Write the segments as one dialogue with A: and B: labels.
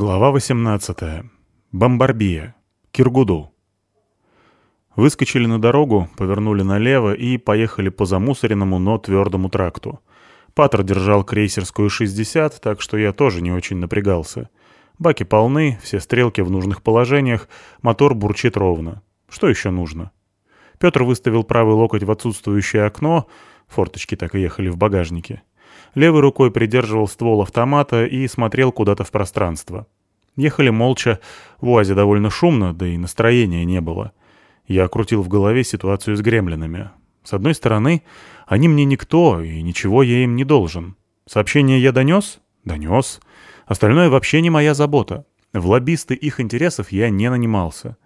A: Глава 18. Бомбарбия. Киргуду. Выскочили на дорогу, повернули налево и поехали по замусоренному, но твердому тракту. Патер держал крейсерскую 60, так что я тоже не очень напрягался. Баки полны, все стрелки в нужных положениях, мотор бурчит ровно. Что еще нужно? Петр выставил правый локоть в отсутствующее окно, форточки так и ехали в багажнике. Левой рукой придерживал ствол автомата и смотрел куда-то в пространство. Ехали молча, в УАЗе довольно шумно, да и настроения не было. Я крутил в голове ситуацию с гремлинами. С одной стороны, они мне никто, и ничего я им не должен. Сообщение я донес? Донес. Остальное вообще не моя забота. В лоббисты их интересов я не нанимался.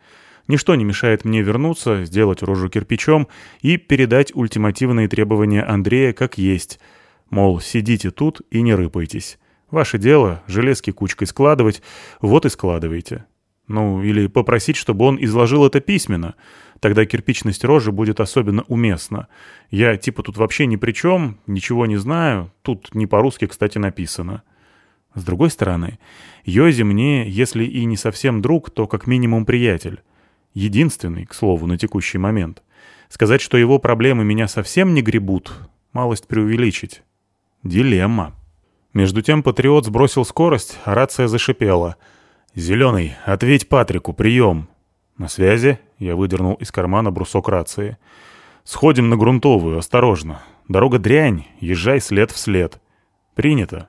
A: Ничто не мешает мне вернуться, сделать рожу кирпичом и передать ультимативные требования Андрея как есть — Мол, сидите тут и не рыпайтесь. Ваше дело — железки кучкой складывать, вот и складывайте. Ну, или попросить, чтобы он изложил это письменно. Тогда кирпичность рожи будет особенно уместна. Я типа тут вообще ни при чем, ничего не знаю. Тут не по-русски, кстати, написано. С другой стороны, Йози мне, если и не совсем друг, то как минимум приятель. Единственный, к слову, на текущий момент. Сказать, что его проблемы меня совсем не гребут, малость преувеличить. Дилемма. Между тем Патриот сбросил скорость, а рация зашипела. «Зеленый, ответь Патрику, прием!» «На связи?» — я выдернул из кармана брусок рации. «Сходим на грунтовую, осторожно. Дорога дрянь, езжай след в след». «Принято».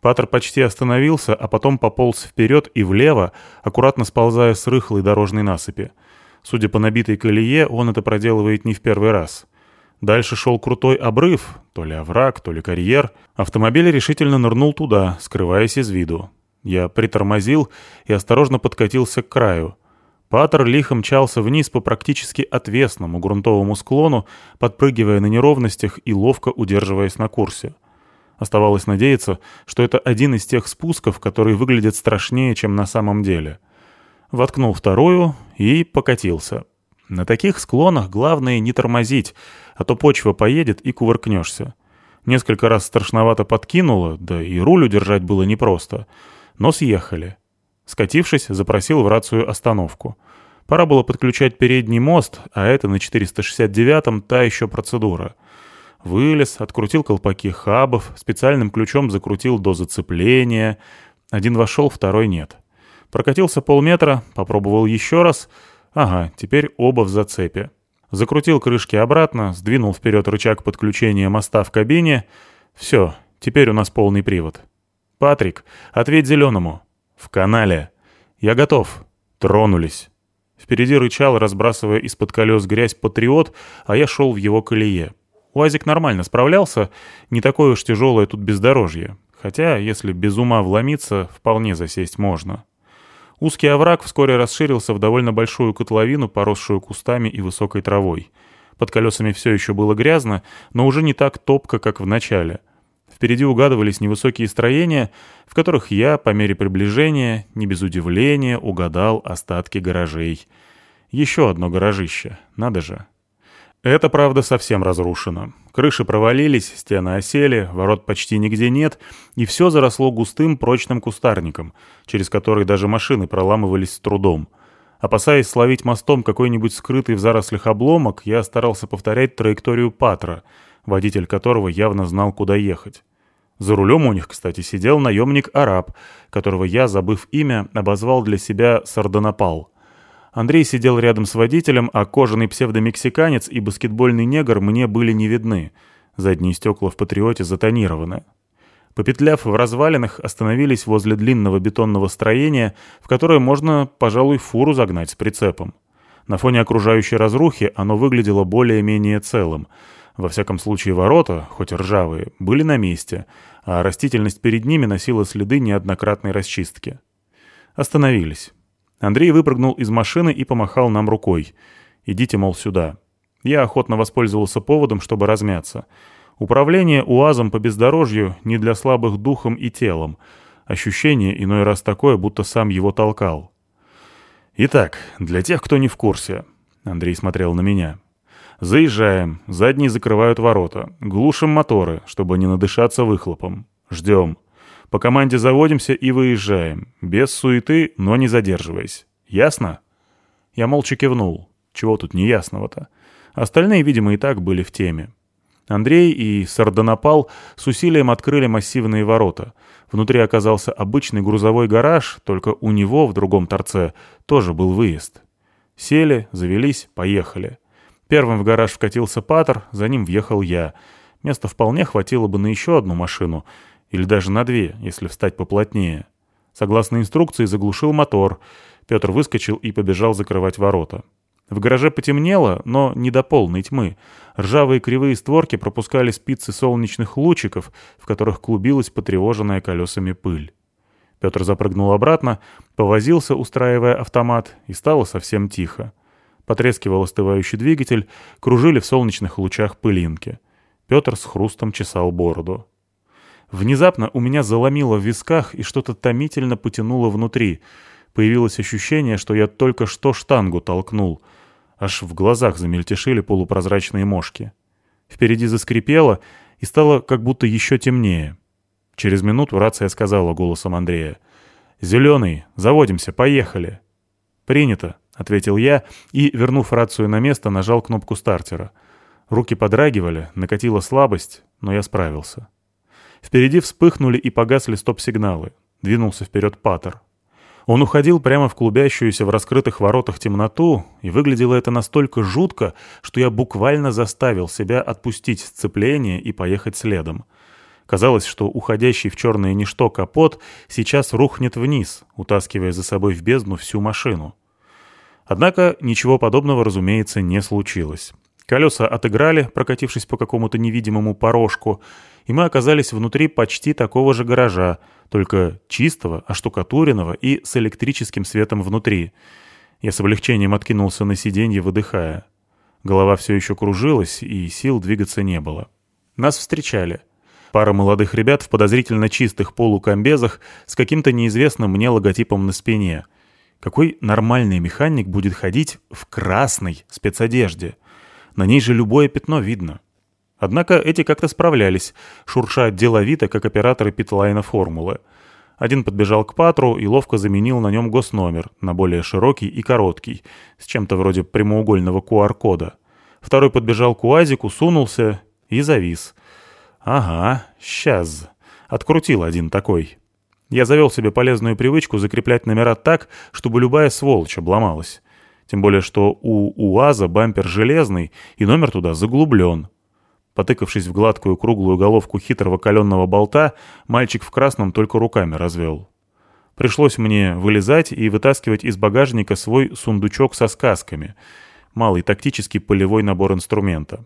A: Патр почти остановился, а потом пополз вперед и влево, аккуратно сползая с рыхлой дорожной насыпи. Судя по набитой колее, он это проделывает не в первый раз. Дальше шел крутой обрыв, то ли овраг, то ли карьер. Автомобиль решительно нырнул туда, скрываясь из виду. Я притормозил и осторожно подкатился к краю. Паттер лихо мчался вниз по практически отвесному грунтовому склону, подпрыгивая на неровностях и ловко удерживаясь на курсе. Оставалось надеяться, что это один из тех спусков, которые выглядят страшнее, чем на самом деле. Воткнул вторую и покатился. На таких склонах главное не тормозить, а то почва поедет и кувыркнешься. Несколько раз страшновато подкинуло, да и руль удержать было непросто. Но съехали. Скатившись, запросил в рацию остановку. Пора было подключать передний мост, а это на 469-м та еще процедура. Вылез, открутил колпаки хабов, специальным ключом закрутил до зацепления. Один вошел, второй нет. Прокатился полметра, попробовал еще раз — Ага, теперь оба в зацепе. Закрутил крышки обратно, сдвинул вперед рычаг подключения моста в кабине. Все, теперь у нас полный привод. «Патрик, ответь зеленому». «В канале». «Я готов». Тронулись. Впереди рычал, разбрасывая из-под колес грязь патриот, а я шел в его колее. УАЗик нормально справлялся, не такое уж тяжелое тут бездорожье. Хотя, если без ума вломиться, вполне засесть можно. Узкий овраг вскоре расширился в довольно большую котловину, поросшую кустами и высокой травой. Под колесами все еще было грязно, но уже не так топко, как в начале. Впереди угадывались невысокие строения, в которых я, по мере приближения, не без удивления, угадал остатки гаражей. Еще одно гаражище, надо же. Это, правда, совсем разрушено. Крыши провалились, стены осели, ворот почти нигде нет, и все заросло густым прочным кустарником, через который даже машины проламывались с трудом. Опасаясь словить мостом какой-нибудь скрытый в зарослях обломок, я старался повторять траекторию Патра, водитель которого явно знал, куда ехать. За рулем у них, кстати, сидел наемник-араб, которого я, забыв имя, обозвал для себя Сардонапал — Андрей сидел рядом с водителем, а кожаный псевдомексиканец и баскетбольный негр мне были не видны. Задние стекла в «Патриоте» затонированы. Попетляв в развалинах, остановились возле длинного бетонного строения, в которое можно, пожалуй, фуру загнать с прицепом. На фоне окружающей разрухи оно выглядело более-менее целым. Во всяком случае, ворота, хоть ржавые, были на месте, а растительность перед ними носила следы неоднократной расчистки. Остановились. Андрей выпрыгнул из машины и помахал нам рукой. «Идите, мол, сюда». Я охотно воспользовался поводом, чтобы размяться. Управление УАЗом по бездорожью не для слабых духом и телом. Ощущение иной раз такое, будто сам его толкал. «Итак, для тех, кто не в курсе», — Андрей смотрел на меня. «Заезжаем, задние закрывают ворота, глушим моторы, чтобы не надышаться выхлопом. Ждем. По команде заводимся и выезжаем. Без суеты, но не задерживаясь. Ясно?» Я молча кивнул. Чего тут неясного-то? Остальные, видимо, и так были в теме. Андрей и Сардонапал с усилием открыли массивные ворота. Внутри оказался обычный грузовой гараж, только у него в другом торце тоже был выезд. Сели, завелись, поехали. Первым в гараж вкатился Паттер, за ним въехал я. Места вполне хватило бы на еще одну машину, или даже на две, если встать поплотнее. Согласно инструкции, заглушил мотор. Петр выскочил и побежал закрывать ворота. В гараже потемнело, но не до полной тьмы. Ржавые кривые створки пропускали спицы солнечных лучиков, в которых клубилась потревоженная колесами пыль. Петр запрыгнул обратно, повозился, устраивая автомат, и стало совсем тихо. Потрескивал остывающий двигатель, кружили в солнечных лучах пылинки. Петр с хрустом чесал бороду. Внезапно у меня заломило в висках и что-то томительно потянуло внутри. Появилось ощущение, что я только что штангу толкнул — Аж в глазах замельтешили полупрозрачные мошки. Впереди заскрипело, и стало как будто еще темнее. Через минуту рация сказала голосом Андрея. «Зеленый, заводимся, поехали!» «Принято», — ответил я и, вернув рацию на место, нажал кнопку стартера. Руки подрагивали, накатила слабость, но я справился. Впереди вспыхнули и погасли стоп-сигналы. Двинулся вперед Паттер. Он уходил прямо в клубящуюся в раскрытых воротах темноту, и выглядело это настолько жутко, что я буквально заставил себя отпустить сцепление и поехать следом. Казалось, что уходящий в черное ничто капот сейчас рухнет вниз, утаскивая за собой в бездну всю машину. Однако ничего подобного, разумеется, не случилось. Колеса отыграли, прокатившись по какому-то невидимому порожку, и мы оказались внутри почти такого же гаража, только чистого, оштукатуренного и с электрическим светом внутри. Я с облегчением откинулся на сиденье, выдыхая. Голова все еще кружилась, и сил двигаться не было. Нас встречали. Пара молодых ребят в подозрительно чистых полукомбезах с каким-то неизвестным мне логотипом на спине. Какой нормальный механик будет ходить в красной спецодежде? На ней же любое пятно видно. Однако эти как-то справлялись, шурша деловито, как операторы питлайна формулы. Один подбежал к Патру и ловко заменил на нем госномер на более широкий и короткий, с чем-то вроде прямоугольного QR-кода. Второй подбежал к УАЗику, сунулся и завис. «Ага, сейчас». Открутил один такой. Я завел себе полезную привычку закреплять номера так, чтобы любая сволочь обломалась. Тем более, что у УАЗа бампер железный, и номер туда заглублен. Потыкавшись в гладкую круглую головку хитрого каленного болта, мальчик в красном только руками развел. Пришлось мне вылезать и вытаскивать из багажника свой сундучок со сказками. Малый тактический полевой набор инструмента.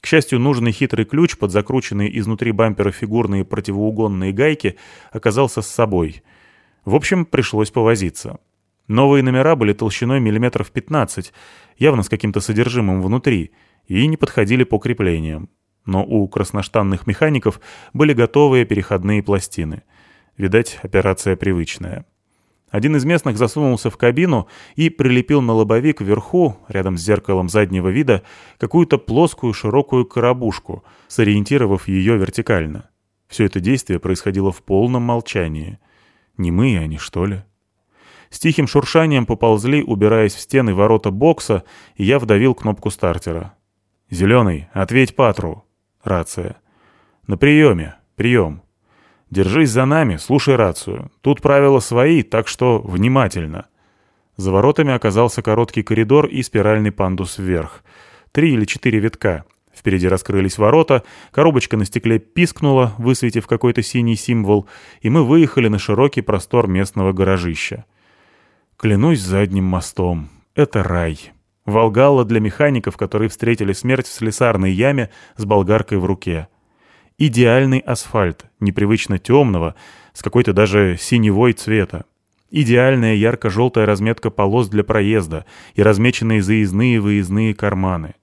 A: К счастью, нужный хитрый ключ под закрученные изнутри бампера фигурные противоугонные гайки оказался с собой. В общем, пришлось повозиться. Новые номера были толщиной миллиметров 15, явно с каким-то содержимым внутри, и не подходили по креплениям но у красноштанных механиков были готовые переходные пластины. Видать, операция привычная. Один из местных засунулся в кабину и прилепил на лобовик вверху, рядом с зеркалом заднего вида, какую-то плоскую широкую коробушку, сориентировав ее вертикально. Все это действие происходило в полном молчании. Не мы они, что ли? С тихим шуршанием поползли, убираясь в стены ворота бокса, и я вдавил кнопку стартера. «Зеленый, ответь Патру!» Рация. «На приеме. Прием. Держись за нами, слушай рацию. Тут правила свои, так что внимательно». За воротами оказался короткий коридор и спиральный пандус вверх. Три или четыре витка. Впереди раскрылись ворота, коробочка на стекле пискнула, высветив какой-то синий символ, и мы выехали на широкий простор местного гаражища. Клянусь задним мостом. Это рай. Волгалла для механиков, которые встретили смерть в слесарной яме с болгаркой в руке. Идеальный асфальт, непривычно темного, с какой-то даже синевой цвета. Идеальная ярко-желтая разметка полос для проезда и размеченные заездные и выездные карманы.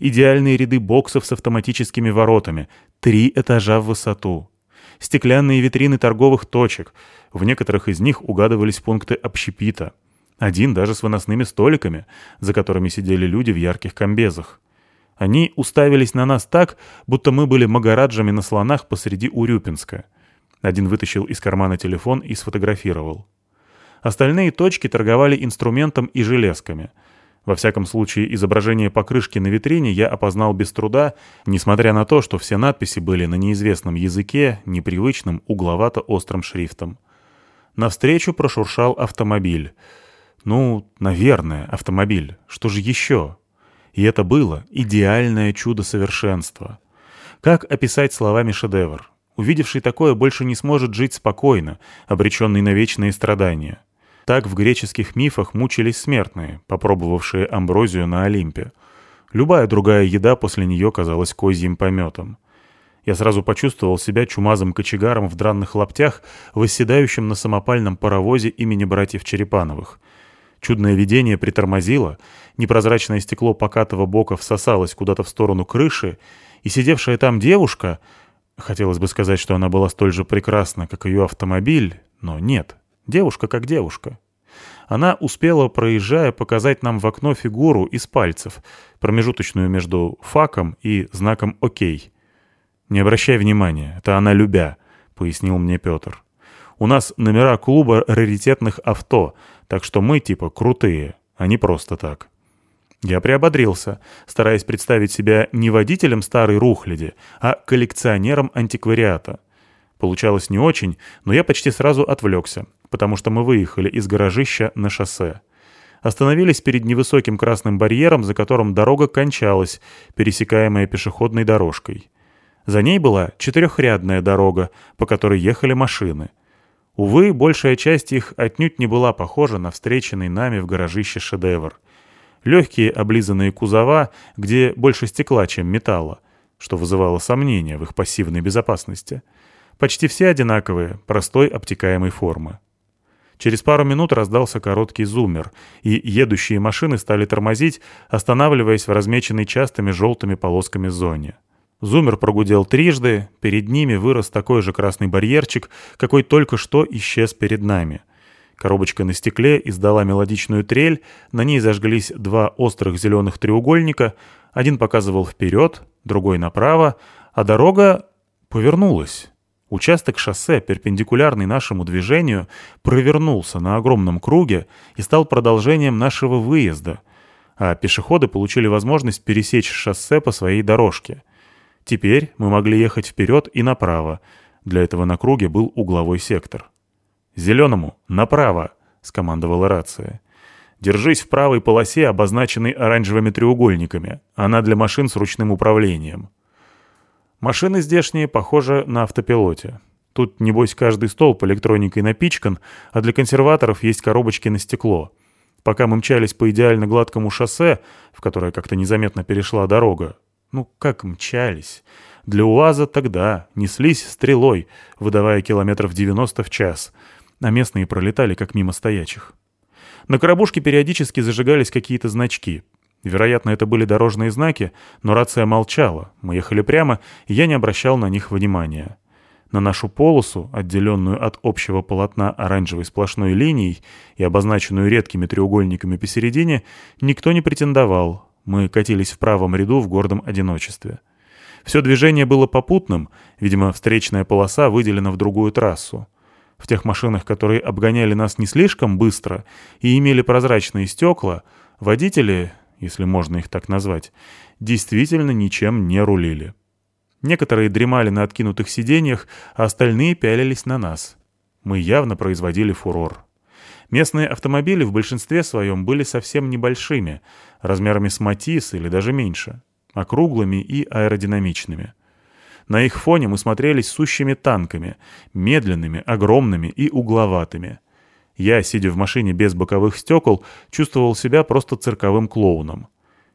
A: Идеальные ряды боксов с автоматическими воротами, три этажа в высоту. Стеклянные витрины торговых точек, в некоторых из них угадывались пункты общепита – один даже с выносными столиками, за которыми сидели люди в ярких комбезах. Они уставились на нас так, будто мы были магараджами на слонах посреди Урюпинска. Один вытащил из кармана телефон и сфотографировал. Остальные точки торговали инструментом и железками. Во всяком случае, изображение покрышки на витрине я опознал без труда, несмотря на то, что все надписи были на неизвестном языке, непривычным, угловато-острым шрифтом. Навстречу прошуршал автомобиль. Ну, наверное, автомобиль. Что же еще? И это было идеальное чудо совершенства. Как описать словами шедевр? Увидевший такое больше не сможет жить спокойно, обреченный на вечные страдания. Так в греческих мифах мучились смертные, попробовавшие амброзию на Олимпе. Любая другая еда после нее казалась козьим пометом. Я сразу почувствовал себя чумазым кочегаром в дранных лаптях, восседающим на самопальном паровозе имени братьев Черепановых. Чудное видение притормозило, непрозрачное стекло покатого бока всосалось куда-то в сторону крыши, и сидевшая там девушка, хотелось бы сказать, что она была столь же прекрасна, как ее автомобиль, но нет, Девушка как девушка. Она успела, проезжая, показать нам в окно фигуру из пальцев, промежуточную между факом и знаком «Окей». «Не обращай внимания, это она любя», — пояснил мне Петр. «У нас номера клуба раритетных авто, так что мы типа крутые, а не просто так». Я приободрился, стараясь представить себя не водителем старой рухляди, а коллекционером антиквариата. Получалось не очень, но я почти сразу отвлекся, потому что мы выехали из гаражища на шоссе. Остановились перед невысоким красным барьером, за которым дорога кончалась, пересекаемая пешеходной дорожкой. За ней была четырехрядная дорога, по которой ехали машины. Увы, большая часть их отнюдь не была похожа на встреченный нами в гаражище шедевр. Легкие облизанные кузова, где больше стекла, чем металла, что вызывало сомнения в их пассивной безопасности — Почти все одинаковые, простой обтекаемой формы. Через пару минут раздался короткий зуммер, и едущие машины стали тормозить, останавливаясь в размеченной частыми желтыми полосками зоне. Зуммер прогудел трижды, перед ними вырос такой же красный барьерчик, какой только что исчез перед нами. Коробочка на стекле издала мелодичную трель, на ней зажглись два острых зеленых треугольника, один показывал вперед, другой направо, а дорога повернулась. Участок шоссе, перпендикулярный нашему движению, провернулся на огромном круге и стал продолжением нашего выезда, а пешеходы получили возможность пересечь шоссе по своей дорожке. Теперь мы могли ехать вперед и направо. Для этого на круге был угловой сектор. «Зеленому! Направо!» — скомандовала рация. «Держись в правой полосе, обозначенной оранжевыми треугольниками. Она для машин с ручным управлением». Машины здешние похожи на автопилоте. Тут, небось, каждый столб электроникой напичкан, а для консерваторов есть коробочки на стекло. Пока мы мчались по идеально гладкому шоссе, в которое как-то незаметно перешла дорога. Ну, как мчались? Для УАЗа тогда неслись стрелой, выдавая километров 90 в час, а местные пролетали как мимо стоячих. На коробушке периодически зажигались какие-то значки — Вероятно, это были дорожные знаки, но рация молчала. Мы ехали прямо, и я не обращал на них внимания. На нашу полосу, отделенную от общего полотна оранжевой сплошной линией и обозначенную редкими треугольниками посередине, никто не претендовал. Мы катились в правом ряду в гордом одиночестве. Все движение было попутным, видимо, встречная полоса выделена в другую трассу. В тех машинах, которые обгоняли нас не слишком быстро и имели прозрачные стекла, водители, если можно их так назвать, действительно ничем не рулили. Некоторые дремали на откинутых сиденьях, а остальные пялились на нас. Мы явно производили фурор. Местные автомобили в большинстве своем были совсем небольшими, размерами с Матис или даже меньше, округлыми и аэродинамичными. На их фоне мы смотрелись сущими танками, медленными, огромными и угловатыми — я, сидя в машине без боковых стекол, чувствовал себя просто цирковым клоуном.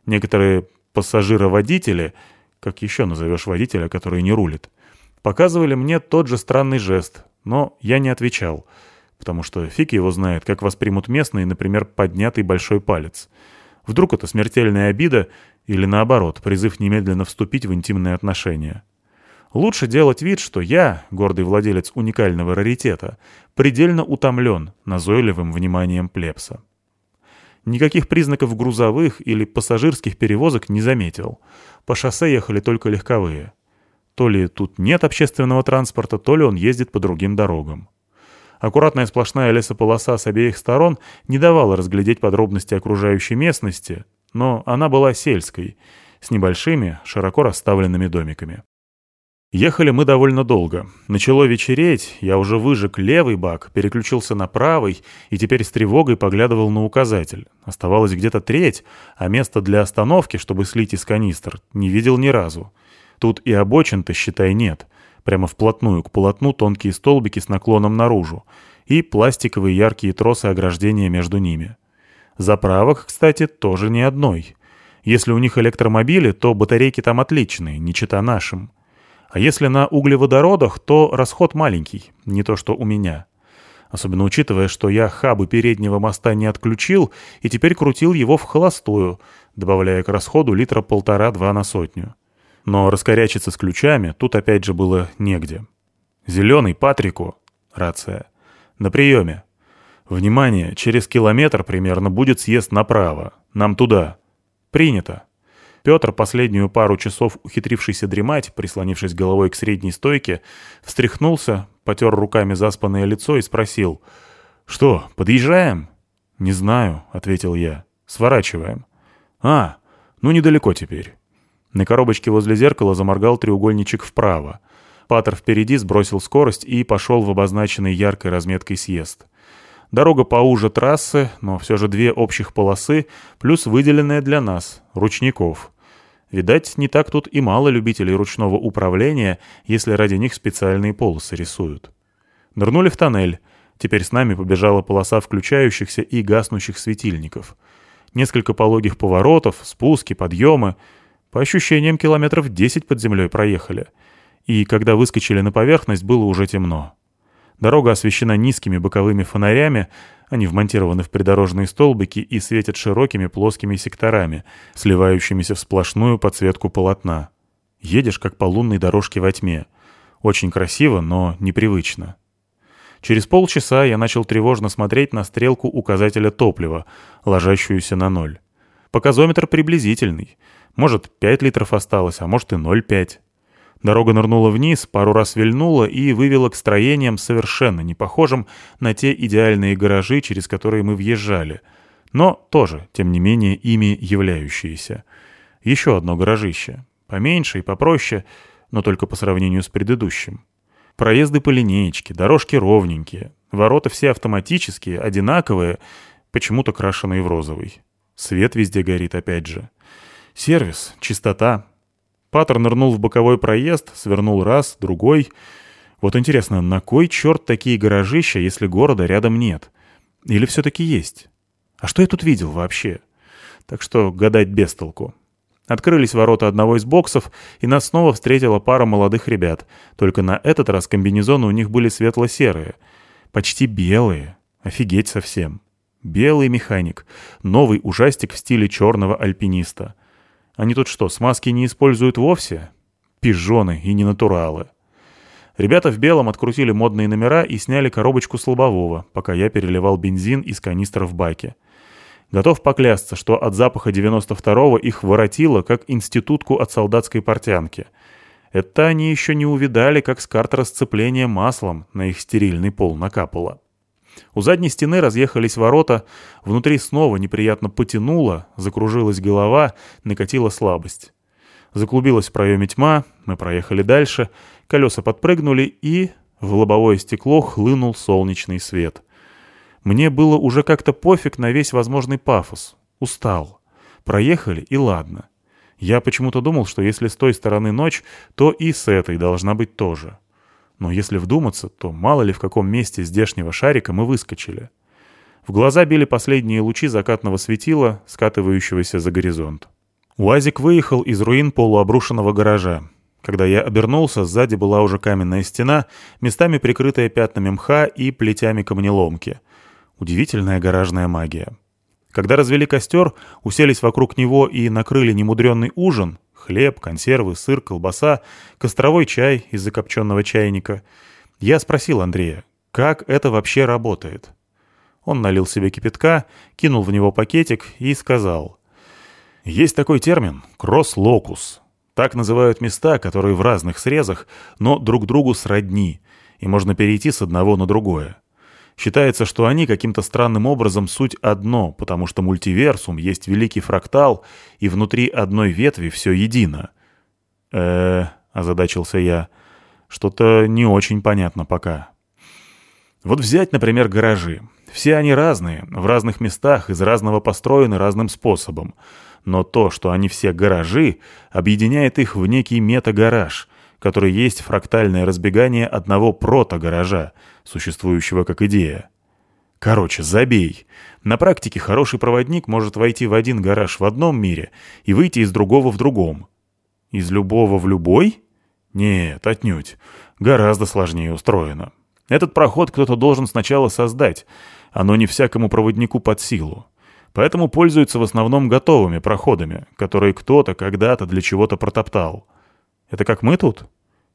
A: Некоторые пассажиры-водители, как еще назовешь водителя, который не рулит, показывали мне тот же странный жест, но я не отвечал, потому что фиг его знает, как воспримут местные, например, поднятый большой палец. Вдруг это смертельная обида или, наоборот, призыв немедленно вступить в интимные отношения. Лучше делать вид, что я, гордый владелец уникального раритета, предельно утомлен назойливым вниманием плебса. Никаких признаков грузовых или пассажирских перевозок не заметил. По шоссе ехали только легковые. То ли тут нет общественного транспорта, то ли он ездит по другим дорогам. Аккуратная сплошная лесополоса с обеих сторон не давала разглядеть подробности окружающей местности, но она была сельской, с небольшими, широко расставленными домиками. Ехали мы довольно долго. Начало вечереть, я уже выжег левый бак, переключился на правый и теперь с тревогой поглядывал на указатель. Оставалось где-то треть, а места для остановки, чтобы слить из канистр, не видел ни разу. Тут и обочин-то, считай, нет. Прямо вплотную к полотну тонкие столбики с наклоном наружу и пластиковые яркие тросы ограждения между ними. Заправок, кстати, тоже ни одной. Если у них электромобили, то батарейки там отличные, не чита нашим. А если на углеводородах, то расход маленький, не то что у меня. Особенно учитывая, что я хабы переднего моста не отключил и теперь крутил его в холостую, добавляя к расходу литра полтора-два на сотню. Но раскорячиться с ключами тут опять же было негде. «Зеленый, Патрику!» — рация. «На приеме. Внимание, через километр примерно будет съезд направо. Нам туда. Принято». Петр, последнюю пару часов ухитрившийся дремать, прислонившись головой к средней стойке, встряхнулся, потер руками заспанное лицо и спросил. «Что, подъезжаем?» «Не знаю», — ответил я. «Сворачиваем». «А, ну недалеко теперь». На коробочке возле зеркала заморгал треугольничек вправо. Паттер впереди сбросил скорость и пошел в обозначенный яркой разметкой съезд. Дорога поуже трассы, но все же две общих полосы, плюс выделенная для нас, ручников. Видать, не так тут и мало любителей ручного управления, если ради них специальные полосы рисуют. Нырнули в тоннель. Теперь с нами побежала полоса включающихся и гаснущих светильников. Несколько пологих поворотов, спуски, подъемы. По ощущениям, километров 10 под землей проехали. И когда выскочили на поверхность, было уже темно. Дорога освещена низкими боковыми фонарями, они вмонтированы в придорожные столбики и светят широкими плоскими секторами, сливающимися в сплошную подсветку полотна. Едешь, как по лунной дорожке во тьме. Очень красиво, но непривычно. Через полчаса я начал тревожно смотреть на стрелку указателя топлива, ложащуюся на ноль. Показометр приблизительный. Может, 5 литров осталось, а может и 0,5. Дорога нырнула вниз, пару раз вильнула и вывела к строениям, совершенно не похожим на те идеальные гаражи, через которые мы въезжали, но тоже, тем не менее, ими являющиеся. Еще одно гаражище. Поменьше и попроще, но только по сравнению с предыдущим. Проезды по линеечке, дорожки ровненькие, ворота все автоматические, одинаковые, почему-то крашеные в розовый. Свет везде горит опять же. Сервис, чистота, Паттер нырнул в боковой проезд, свернул раз, другой. Вот интересно, на кой черт такие гаражища, если города рядом нет? Или все-таки есть? А что я тут видел вообще? Так что гадать без толку. Открылись ворота одного из боксов, и нас снова встретила пара молодых ребят. Только на этот раз комбинезоны у них были светло-серые. Почти белые. Офигеть совсем. Белый механик. Новый ужастик в стиле черного альпиниста. Они тут что, смазки не используют вовсе? Пижоны и ненатуралы. Ребята в белом открутили модные номера и сняли коробочку с лобового, пока я переливал бензин из канистра в баке. Готов поклясться, что от запаха 92-го их воротило, как институтку от солдатской портянки. Это они еще не увидали, как с карт расцепления маслом на их стерильный пол накапало. У задней стены разъехались ворота, внутри снова неприятно потянуло, закружилась голова, накатила слабость. Заклубилась в проеме тьма, мы проехали дальше, колеса подпрыгнули и... В лобовое стекло хлынул солнечный свет. Мне было уже как-то пофиг на весь возможный пафос. Устал. Проехали, и ладно. Я почему-то думал, что если с той стороны ночь, то и с этой должна быть тоже. Но если вдуматься, то мало ли в каком месте здешнего шарика мы выскочили. В глаза били последние лучи закатного светила, скатывающегося за горизонт. УАЗик выехал из руин полуобрушенного гаража. Когда я обернулся, сзади была уже каменная стена, местами прикрытая пятнами мха и плетями камнеломки. Удивительная гаражная магия. Когда развели костер, уселись вокруг него и накрыли немудренный ужин, Хлеб, консервы, сыр, колбаса, костровой чай из закопченного чайника. Я спросил Андрея, как это вообще работает? Он налил себе кипятка, кинул в него пакетик и сказал. Есть такой термин — кросс-локус. Так называют места, которые в разных срезах, но друг другу сродни, и можно перейти с одного на другое. Считается, что они каким-то странным образом суть одно, потому что мультиверсум есть великий фрактал, и внутри одной ветви все едино. э озадачился я. «Что-то не очень понятно пока». Вот взять, например, гаражи. Все они разные, в разных местах, из разного построены разным способом. Но то, что они все гаражи, объединяет их в некий метагараж, который есть фрактальное разбегание одного протогаража, существующего как идея. Короче, забей. На практике хороший проводник может войти в один гараж в одном мире и выйти из другого в другом. Из любого в любой? Нет, отнюдь. Гораздо сложнее устроено. Этот проход кто-то должен сначала создать, оно не всякому проводнику под силу. Поэтому пользуются в основном готовыми проходами, которые кто-то когда-то для чего-то протоптал. Это как мы тут?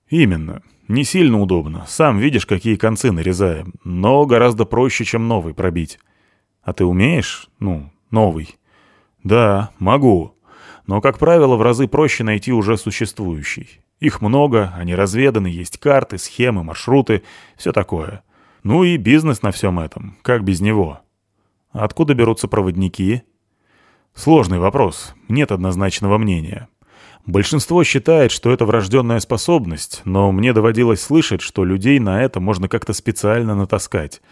A: Именно. Не сильно удобно. Сам видишь, какие концы нарезаем. Но гораздо проще, чем новый пробить. А ты умеешь? Ну, новый. Да, могу. Но, как правило, в разы проще найти уже существующий. Их много, они разведаны, есть карты, схемы, маршруты, все такое. Ну и бизнес на всем этом, как без него. Откуда берутся проводники? Сложный вопрос, нет однозначного мнения. Большинство считает, что это врожденная способность, но мне доводилось слышать, что людей на это можно как-то специально натаскать.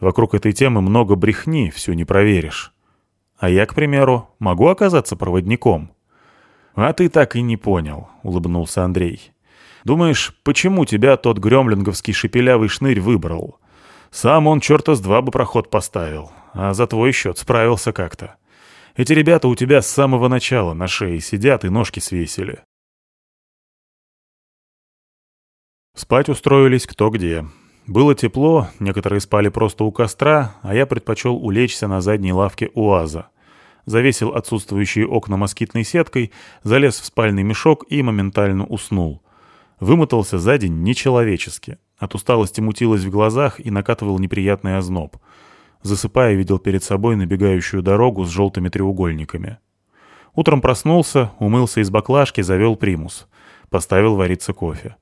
A: Вокруг этой темы много брехни, все не проверишь. А я, к примеру, могу оказаться проводником. «А ты так и не понял», — улыбнулся Андрей. «Думаешь, почему тебя тот гремлинговский шепелявый шнырь выбрал? Сам он черта с два бы проход поставил, а за твой счет справился как-то. Эти ребята у тебя с самого начала на шее сидят и ножки свесили». Спать устроились кто где. Было тепло, некоторые спали просто у костра, а я предпочел улечься на задней лавке УАЗа завесил отсутствующие окна москитной сеткой, залез в спальный мешок и моментально уснул. Вымотался за день нечеловечески. От усталости мутилось в глазах и накатывал неприятный озноб. Засыпая, видел перед собой набегающую дорогу с желтыми треугольниками. Утром проснулся, умылся из баклажки, завел примус. Поставил вариться кофе.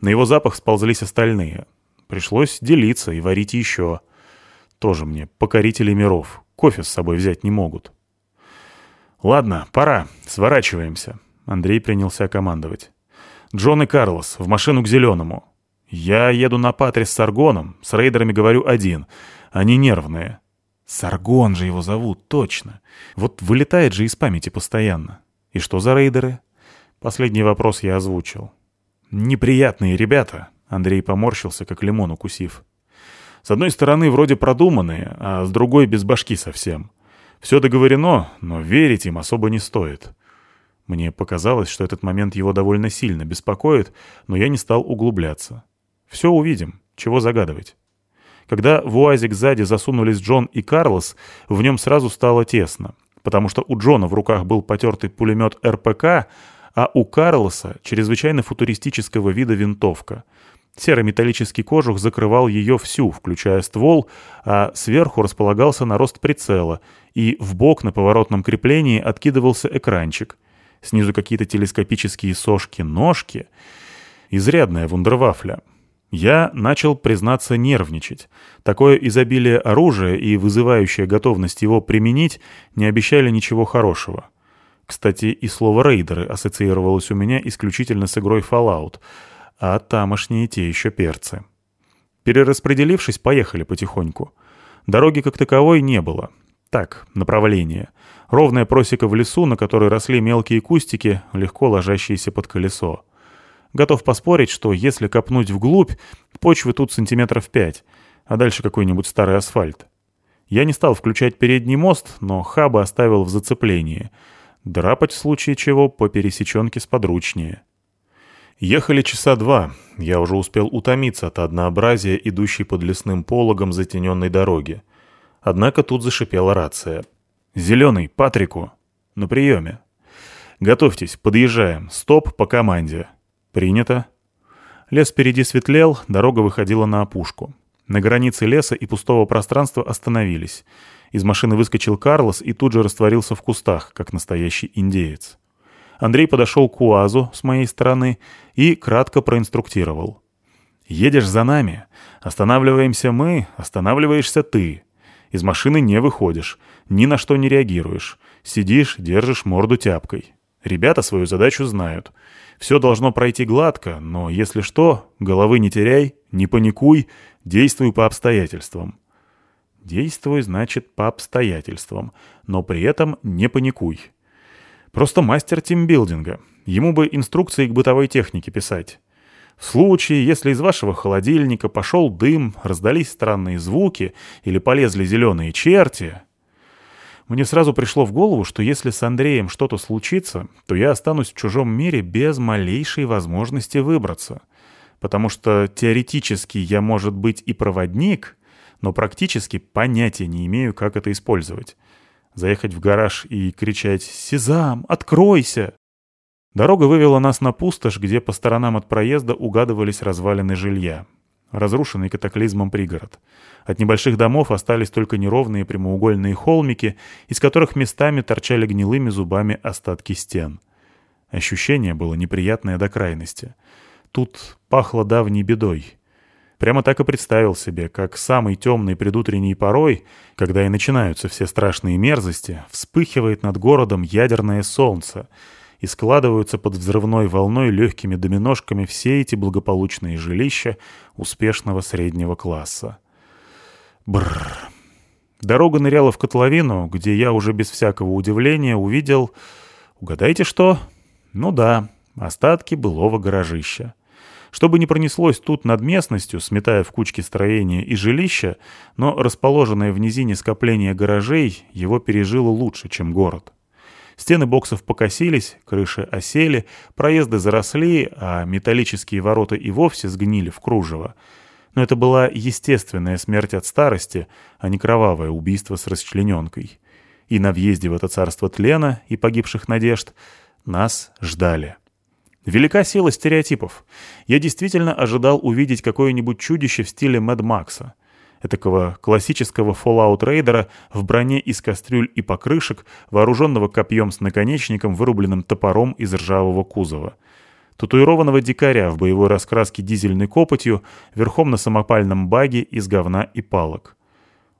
A: На его запах сползлись остальные. Пришлось делиться и варить еще. Тоже мне покорители миров. Кофе с собой взять не могут. «Ладно, пора. Сворачиваемся». Андрей принялся командовать. «Джон и Карлос, в машину к Зеленому. Я еду на Патре с Саргоном, с рейдерами говорю один. Они нервные». «Саргон же его зовут, точно. Вот вылетает же из памяти постоянно. И что за рейдеры?» Последний вопрос я озвучил. «Неприятные ребята», — Андрей поморщился, как лимон укусив. «С одной стороны, вроде продуманные, а с другой — без башки совсем». Все договорено, но верить им особо не стоит. Мне показалось, что этот момент его довольно сильно беспокоит, но я не стал углубляться. Все увидим, чего загадывать. Когда в УАЗик сзади засунулись Джон и Карлос, в нем сразу стало тесно, потому что у Джона в руках был потертый пулемет РПК, а у Карлоса чрезвычайно футуристического вида винтовка — Серо-металлический кожух закрывал ее всю, включая ствол, а сверху располагался нарост прицела, и в бок на поворотном креплении откидывался экранчик. Снизу какие-то телескопические сошки-ножки. Изрядная вундервафля. Я начал, признаться, нервничать. Такое изобилие оружия и вызывающая готовность его применить не обещали ничего хорошего. Кстати, и слово «рейдеры» ассоциировалось у меня исключительно с игрой Fallout — а тамошние те еще перцы. Перераспределившись, поехали потихоньку. Дороги как таковой не было. Так, направление. Ровная просека в лесу, на которой росли мелкие кустики, легко ложащиеся под колесо. Готов поспорить, что если копнуть вглубь, почвы тут сантиметров пять, а дальше какой-нибудь старый асфальт. Я не стал включать передний мост, но хаба оставил в зацеплении. Драпать в случае чего по пересеченке сподручнее. Ехали часа два. Я уже успел утомиться от однообразия, идущей под лесным пологом затененной дороги. Однако тут зашипела рация. «Зеленый, Патрику!» «На приеме!» «Готовьтесь, подъезжаем. Стоп по команде!» «Принято!» Лес впереди светлел, дорога выходила на опушку. На границе леса и пустого пространства остановились. Из машины выскочил Карлос и тут же растворился в кустах, как настоящий индеец. Андрей подошел к УАЗу с моей стороны и кратко проинструктировал. «Едешь за нами. Останавливаемся мы, останавливаешься ты. Из машины не выходишь, ни на что не реагируешь. Сидишь, держишь морду тяпкой. Ребята свою задачу знают. Все должно пройти гладко, но если что, головы не теряй, не паникуй, действуй по обстоятельствам. Действуй, значит, по обстоятельствам, но при этом не паникуй. Просто мастер тимбилдинга. Ему бы инструкции к бытовой технике писать. В случае, если из вашего холодильника пошел дым, раздались странные звуки или полезли зеленые черти... Мне сразу пришло в голову, что если с Андреем что-то случится, то я останусь в чужом мире без малейшей возможности выбраться. Потому что теоретически я, может быть, и проводник, но практически понятия не имею, как это использовать. Заехать в гараж и кричать «Сезам, откройся!» Дорога вывела нас на пустошь, где по сторонам от проезда угадывались развалины жилья. Разрушенный катаклизмом пригород. От небольших домов остались только неровные прямоугольные холмики, из которых местами торчали гнилыми зубами остатки стен. Ощущение было неприятное до крайности. Тут пахло давней бедой. Прямо так и представил себе, как самый темный предутренней порой, когда и начинаются все страшные мерзости, вспыхивает над городом ядерное солнце — и складываются под взрывной волной легкими доминошками все эти благополучные жилища успешного среднего класса. Бррр. Дорога ныряла в котловину, где я уже без всякого удивления увидел... Угадайте что? Ну да, остатки былого гаражища. Чтобы не пронеслось тут над местностью, сметая в кучки строения и жилища, но расположенное в низине скопление гаражей его пережило лучше, чем город. Стены боксов покосились, крыши осели, проезды заросли, а металлические ворота и вовсе сгнили в кружево. Но это была естественная смерть от старости, а не кровавое убийство с расчлененкой. И на въезде в это царство тлена и погибших надежд нас ждали. Велика сила стереотипов. Я действительно ожидал увидеть какое-нибудь чудище в стиле Мэд Макса этакого классического Fallout-рейдера в броне из кастрюль и покрышек, вооруженного копьем с наконечником, вырубленным топором из ржавого кузова. Татуированного дикаря в боевой раскраске дизельной копотью, верхом на самопальном баге из говна и палок.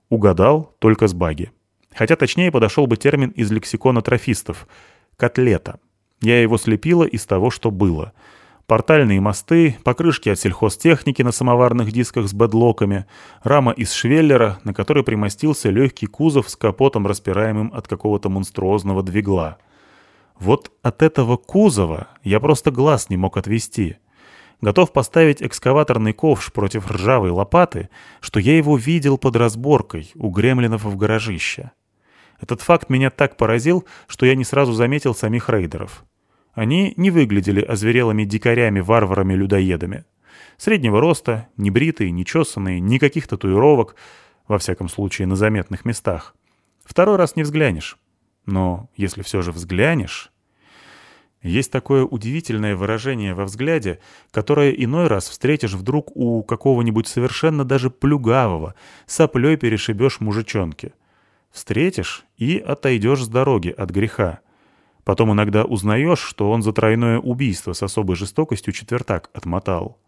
A: Угадал только с баги. Хотя точнее подошел бы термин из лексикона трофистов — «котлета». Я его слепила из того, что было — портальные мосты, покрышки от сельхозтехники на самоварных дисках с бедлоками, рама из швеллера, на которой примостился легкий кузов с капотом, распираемым от какого-то монструозного двигла. Вот от этого кузова я просто глаз не мог отвести. Готов поставить экскаваторный ковш против ржавой лопаты, что я его видел под разборкой у гремлинов в гаражище. Этот факт меня так поразил, что я не сразу заметил самих рейдеров. Они не выглядели озверелыми дикарями, варварами-людоедами. Среднего роста, не бритые, не чесанные, никаких татуировок, во всяком случае на заметных местах. Второй раз не взглянешь. Но если все же взглянешь... Есть такое удивительное выражение во взгляде, которое иной раз встретишь вдруг у какого-нибудь совершенно даже плюгавого, соплей перешибешь мужичонки. Встретишь и отойдешь с дороги от греха. Потом иногда узнаешь, что он за тройное убийство с особой жестокостью четвертак отмотал.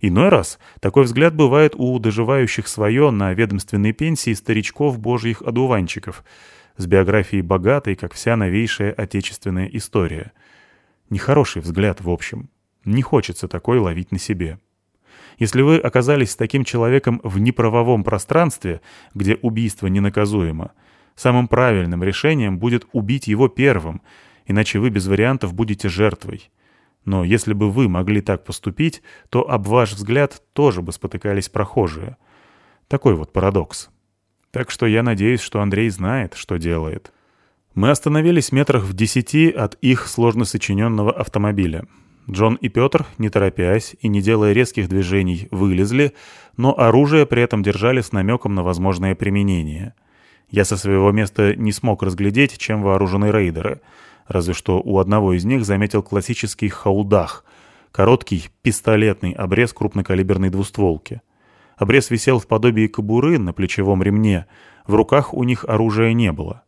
A: Иной раз такой взгляд бывает у доживающих свое на ведомственной пенсии старичков божьих одуванчиков, с биографией богатой, как вся новейшая отечественная история. Нехороший взгляд, в общем. Не хочется такой ловить на себе. Если вы оказались с таким человеком в неправовом пространстве, где убийство ненаказуемо, Самым правильным решением будет убить его первым, иначе вы без вариантов будете жертвой. Но если бы вы могли так поступить, то об ваш взгляд тоже бы спотыкались прохожие. Такой вот парадокс. Так что я надеюсь, что Андрей знает, что делает. Мы остановились метрах в десяти от их сложно сочиненного автомобиля. Джон и Петр, не торопясь и не делая резких движений, вылезли, но оружие при этом держали с намеком на возможное применение. Я со своего места не смог разглядеть, чем вооружены рейдеры. Разве что у одного из них заметил классический хаудах — короткий пистолетный обрез крупнокалиберной двустволки. Обрез висел в подобии кобуры на плечевом ремне, в руках у них оружия не было.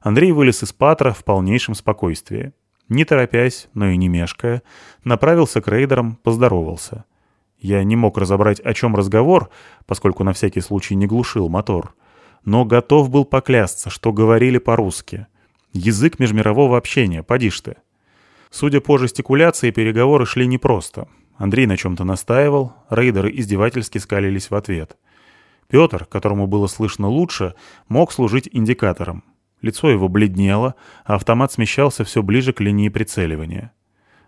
A: Андрей вылез из патра в полнейшем спокойствии. не торопясь, но и не мешкая, направился к рейдерам, поздоровался. Я не мог разобрать, о чем разговор, поскольку на всякий случай не глушил мотор, но готов был поклясться, что говорили по-русски. Язык межмирового общения, поди ж ты. Судя по жестикуляции, переговоры шли непросто. Андрей на чем-то настаивал, рейдеры издевательски скалились в ответ. Петр, которому было слышно лучше, мог служить индикатором. Лицо его бледнело, а автомат смещался все ближе к линии прицеливания.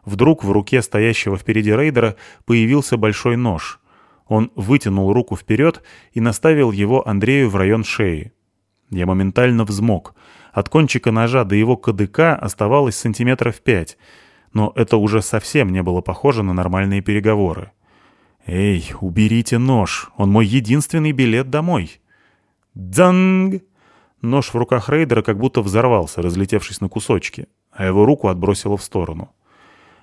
A: Вдруг в руке стоящего впереди рейдера появился большой нож. Он вытянул руку вперед и наставил его Андрею в район шеи. Я моментально взмок. От кончика ножа до его кадыка оставалось сантиметров пять, но это уже совсем не было похоже на нормальные переговоры. «Эй, уберите нож, он мой единственный билет домой!» «Дзанг!» Нож в руках рейдера как будто взорвался, разлетевшись на кусочки, а его руку отбросило в сторону.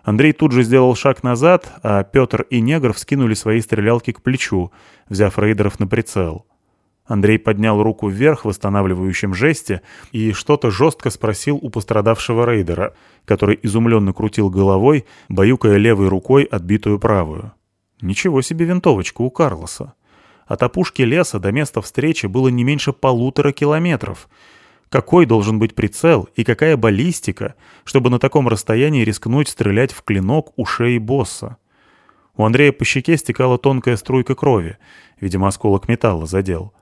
A: Андрей тут же сделал шаг назад, а Петр и Негр вскинули свои стрелялки к плечу, взяв рейдеров на прицел. Андрей поднял руку вверх в восстанавливающем жесте и что-то жестко спросил у пострадавшего рейдера, который изумленно крутил головой, баюкая левой рукой отбитую правую. Ничего себе винтовочка у Карлоса. От опушки леса до места встречи было не меньше полутора километров — какой должен быть прицел и какая баллистика, чтобы на таком расстоянии рискнуть стрелять в клинок у шеи босса? У Андрея по щеке стекала тонкая струйка крови, видимо, осколок металла задел.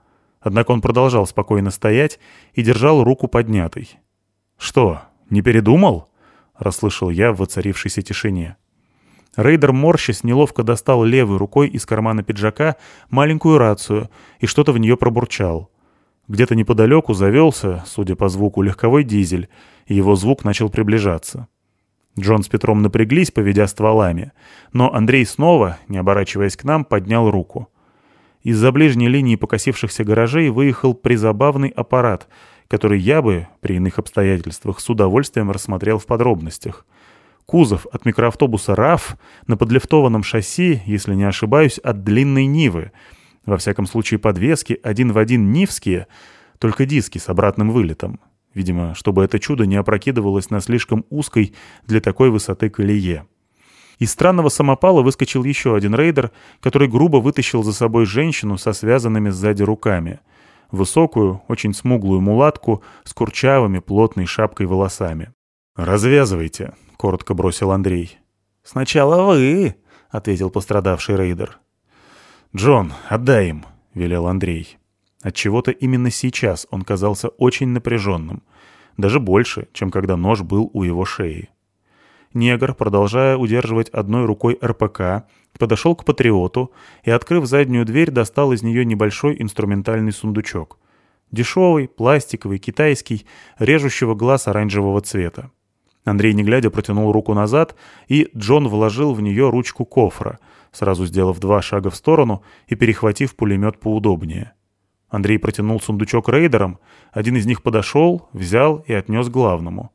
A: Однако он продолжал спокойно стоять и держал руку поднятой. «Что, не передумал?» — расслышал я в воцарившейся тишине. Рейдер морщись неловко достал левой рукой из кармана пиджака маленькую рацию и что-то в нее пробурчал. Где-то неподалеку завелся, судя по звуку, легковой дизель, и его звук начал приближаться. Джон с Петром напряглись, поведя стволами, но Андрей снова, не оборачиваясь к нам, поднял руку. Из-за ближней линии покосившихся гаражей выехал призабавный аппарат, который я бы, при иных обстоятельствах, с удовольствием рассмотрел в подробностях. Кузов от микроавтобуса «РАФ» на подлифтованном шасси, если не ошибаюсь, от длинной «Нивы», во всяком случае, подвески один в один нивские, только диски с обратным вылетом. Видимо, чтобы это чудо не опрокидывалось на слишком узкой для такой высоты колее. Из странного самопала выскочил еще один рейдер, который грубо вытащил за собой женщину со связанными сзади руками. Высокую, очень смуглую мулатку с курчавыми плотной шапкой волосами. «Развязывайте», — коротко бросил Андрей.
B: «Сначала вы», — ответил пострадавший рейдер.
A: «Джон, отдай им», — велел Андрей. Отчего-то именно сейчас он казался очень напряженным, даже больше, чем когда нож был у его шеи. Негр, продолжая удерживать одной рукой РПК, подошел к патриоту и, открыв заднюю дверь, достал из нее небольшой инструментальный сундучок. Дешевый, пластиковый, китайский, режущего глаз оранжевого цвета. Андрей, не глядя, протянул руку назад, и Джон вложил в нее ручку кофра, сразу сделав два шага в сторону и перехватив пулемет поудобнее. Андрей протянул сундучок рейдерам, один из них подошел, взял и отнес главному.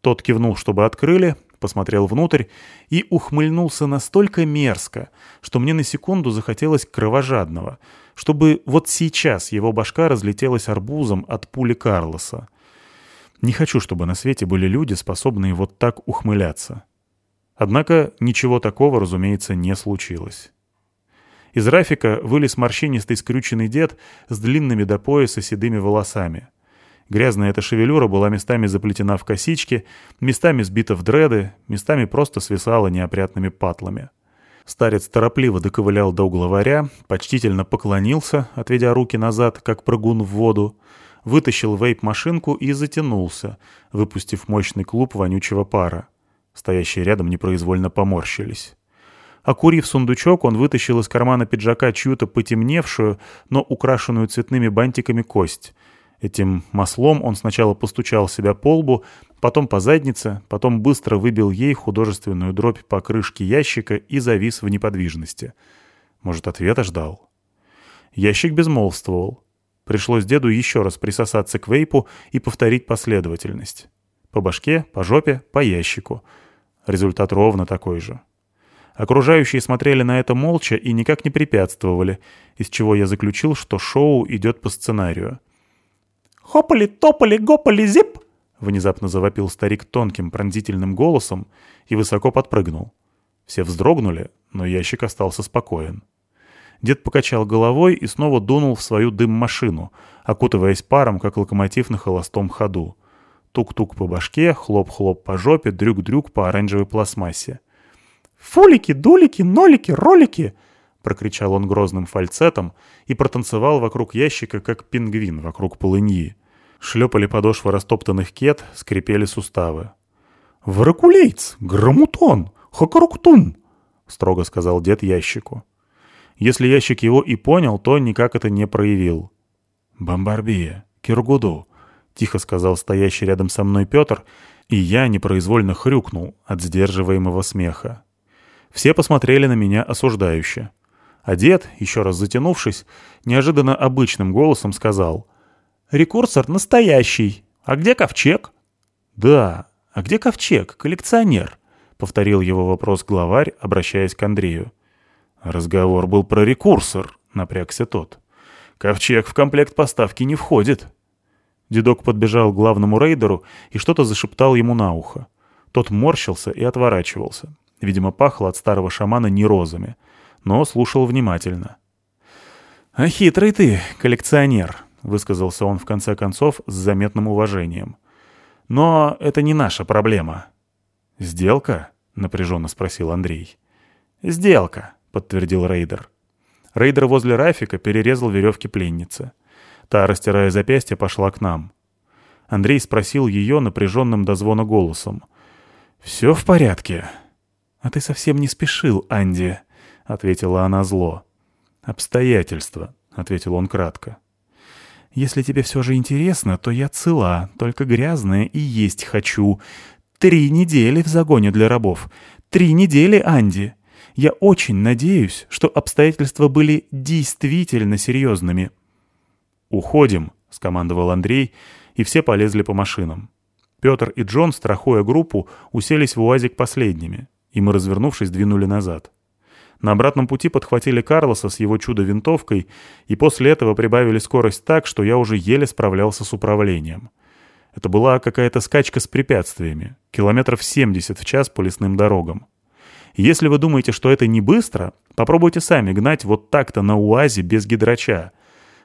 A: Тот кивнул, чтобы открыли, посмотрел внутрь и ухмыльнулся настолько мерзко, что мне на секунду захотелось кровожадного, чтобы вот сейчас его башка разлетелась арбузом от пули Карлоса. Не хочу, чтобы на свете были люди, способные вот так ухмыляться. Однако ничего такого, разумеется, не случилось. Из Рафика вылез морщинистый скрюченный дед с длинными до пояса седыми волосами. Грязная эта шевелюра была местами заплетена в косички, местами сбита в дреды, местами просто свисала неопрятными патлами. Старец торопливо доковылял до угловаря, почтительно поклонился, отведя руки назад, как прыгун в воду, вытащил вейп-машинку и затянулся, выпустив мощный клуб вонючего пара. Стоящие рядом непроизвольно поморщились. Окурив сундучок, он вытащил из кармана пиджака чью-то потемневшую, но украшенную цветными бантиками кость. Этим маслом он сначала постучал себя по лбу, потом по заднице, потом быстро выбил ей художественную дробь по крышке ящика и завис в неподвижности. Может, ответа ждал? Ящик безмолвствовал. Пришлось деду еще раз присосаться к вейпу и повторить последовательность. По башке, по жопе, по ящику — Результат ровно такой же. Окружающие смотрели на это молча и никак не препятствовали, из чего я заключил, что шоу идет по сценарию.
B: «Хопали-топали-гопали-зип!»
A: — внезапно завопил старик тонким пронзительным голосом и высоко подпрыгнул. Все вздрогнули, но ящик остался спокоен. Дед покачал головой и снова дунул в свою дым-машину, окутываясь паром, как локомотив на холостом ходу. Тук-тук по башке, хлоп-хлоп по жопе, дрюк-дрюк по оранжевой пластмассе. «Фулики, дулики, нолики, ролики!» — прокричал он грозным фальцетом и протанцевал вокруг ящика, как пингвин вокруг полыньи. Шлепали подошвы растоптанных кет, скрипели суставы. «Вракулейц! Громутон! Хакаруктун!» — строго сказал дед ящику. Если ящик его и понял, то никак это не проявил. «Бомбарбия! Киргуду!» — тихо сказал стоящий рядом со мной Петр, и я непроизвольно хрюкнул от сдерживаемого смеха. Все посмотрели на меня осуждающе. А дед, еще раз затянувшись, неожиданно обычным голосом сказал «Рекурсор настоящий. А где ковчег?» «Да, а где ковчег, коллекционер?» — повторил его вопрос главарь, обращаясь к Андрею. Разговор был про рекурсор, напрягся тот. Ковчег в комплект поставки не входит. Дедок подбежал к главному рейдеру и что-то зашептал ему на ухо. Тот морщился и отворачивался. Видимо, пахло от старого шамана не розами, но слушал внимательно. «А хитрый ты, коллекционер», — высказался он в конце концов с заметным уважением. «Но это не наша проблема». «Сделка?» — напряженно спросил Андрей. «Сделка», — подтвердил рейдер. Рейдер возле Рафика перерезал веревки пленницы. Та, растирая запястье, пошла к нам. Андрей спросил ее напряженным до звона голосом. «Все в порядке?» «А ты совсем не спешил, Анди», — ответила она зло. «Обстоятельства», — ответил он кратко. «Если тебе все же интересно, то я цела, только грязная и есть хочу. Три недели в загоне для рабов. Три недели, Анди. Я очень надеюсь, что обстоятельства были действительно серьезными». «Уходим», — скомандовал Андрей, и все полезли по машинам. Петр и Джон, страхуя группу, уселись в УАЗик последними, и мы, развернувшись, двинули назад. На обратном пути подхватили Карлоса с его чудо-винтовкой и после этого прибавили скорость так, что я уже еле справлялся с управлением. Это была какая-то скачка с препятствиями, километров 70 в час по лесным дорогам. Если вы думаете, что это не быстро, попробуйте сами гнать вот так-то на УАЗе без гидрача.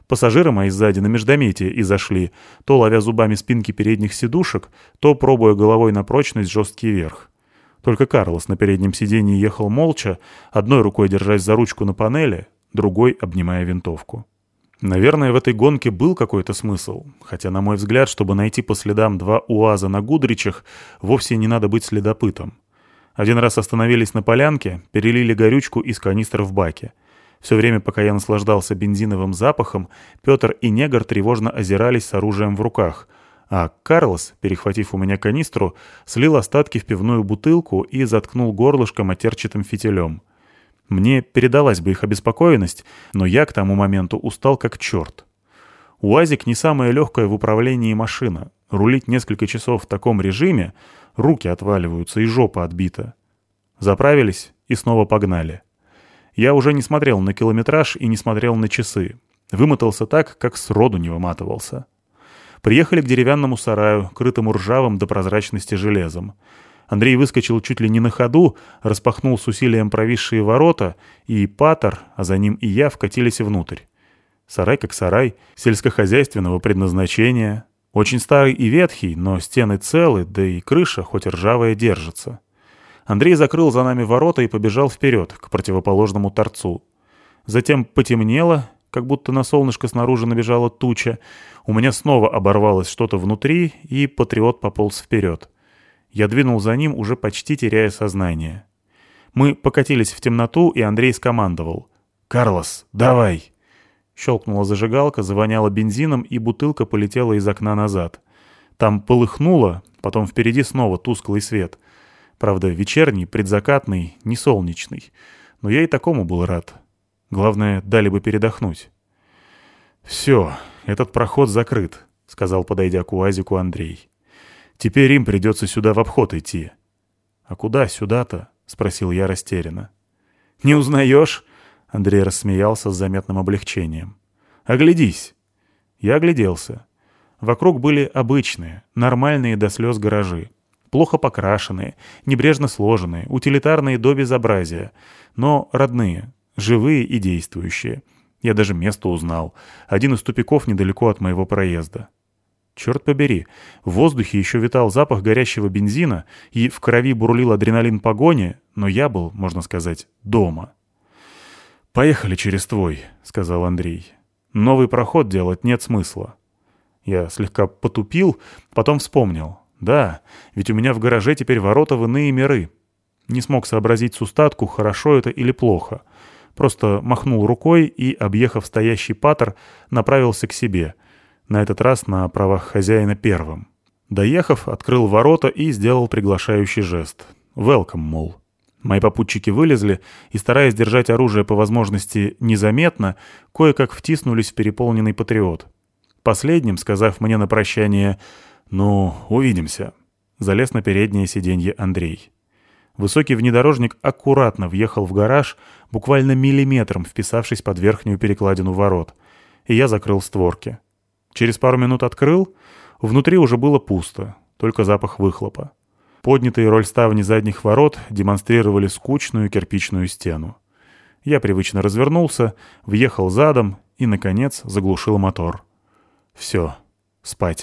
A: Пассажиры мои сзади на междометие и зашли, то ловя зубами спинки передних сидушек, то пробуя головой на прочность жесткий верх. Только Карлос на переднем сиденье ехал молча, одной рукой держась за ручку на панели, другой обнимая винтовку. Наверное, в этой гонке был какой-то смысл, хотя, на мой взгляд, чтобы найти по следам два УАЗа на Гудричах, вовсе не надо быть следопытом. Один раз остановились на полянке, перелили горючку из канистры в баке. Все время, пока я наслаждался бензиновым запахом, Петр и негр тревожно озирались с оружием в руках, а Карлос, перехватив у меня канистру, слил остатки в пивную бутылку и заткнул горлышко матерчатым фитилем. Мне передалась бы их обеспокоенность, но я к тому моменту устал как черт. УАЗик не самая легкая в управлении машина. Рулить несколько часов в таком режиме руки отваливаются и жопа отбита. Заправились и снова погнали. Я уже не смотрел на километраж и не смотрел на часы. Вымотался так, как сроду не выматывался. Приехали к деревянному сараю, крытому ржавым до прозрачности железом. Андрей выскочил чуть ли не на ходу, распахнул с усилием провисшие ворота, и Патер, а за ним и я, вкатились внутрь. Сарай как сарай, сельскохозяйственного предназначения, очень старый и ветхий, но стены целы, да и крыша, хоть ржавая, держится. Андрей закрыл за нами ворота и побежал вперед, к противоположному торцу. Затем потемнело, как будто на солнышко снаружи набежала туча. У меня снова оборвалось что-то внутри, и патриот пополз вперед. Я двинул за ним, уже почти теряя сознание. Мы покатились в темноту, и Андрей скомандовал. «Карлос, давай!» Щелкнула зажигалка, завоняла бензином, и бутылка полетела из окна назад. Там полыхнуло, потом впереди снова тусклый свет. Правда, вечерний, предзакатный, не солнечный. Но я и такому был рад. Главное, дали бы передохнуть. «Все, этот проход закрыт», — сказал, подойдя к УАЗику Андрей. «Теперь им придется сюда в обход идти». «А куда сюда-то?» — спросил я растерянно. «Не узнаешь?» Андрей рассмеялся с заметным облегчением. «Оглядись!» Я огляделся. Вокруг были обычные, нормальные до слез гаражи. Плохо покрашенные, небрежно сложенные, утилитарные до безобразия. Но родные, живые и действующие. Я даже место узнал. Один из тупиков недалеко от моего проезда. Черт побери, в воздухе еще витал запах горящего бензина, и в крови бурлил адреналин погони, но я был, можно сказать, дома. «Поехали через твой», — сказал Андрей. «Новый проход делать нет смысла». Я слегка потупил, потом вспомнил. «Да, ведь у меня в гараже теперь ворота в иные миры». Не смог сообразить с устатку, хорошо это или плохо. Просто махнул рукой и, объехав стоящий патер, направился к себе — на этот раз на правах хозяина первым. Доехав, открыл ворота и сделал приглашающий жест. «Велкам», мол. Мои попутчики вылезли и, стараясь держать оружие по возможности незаметно, кое-как втиснулись в переполненный патриот. Последним, сказав мне на прощание «Ну, увидимся», залез на переднее сиденье Андрей. Высокий внедорожник аккуратно въехал в гараж, буквально миллиметром вписавшись под верхнюю перекладину ворот, и я закрыл створки. Через пару минут открыл, внутри уже было пусто, только запах выхлопа. Поднятые рольставни задних ворот демонстрировали скучную кирпичную стену. Я привычно развернулся, въехал задом и, наконец, заглушил мотор. Все, спать.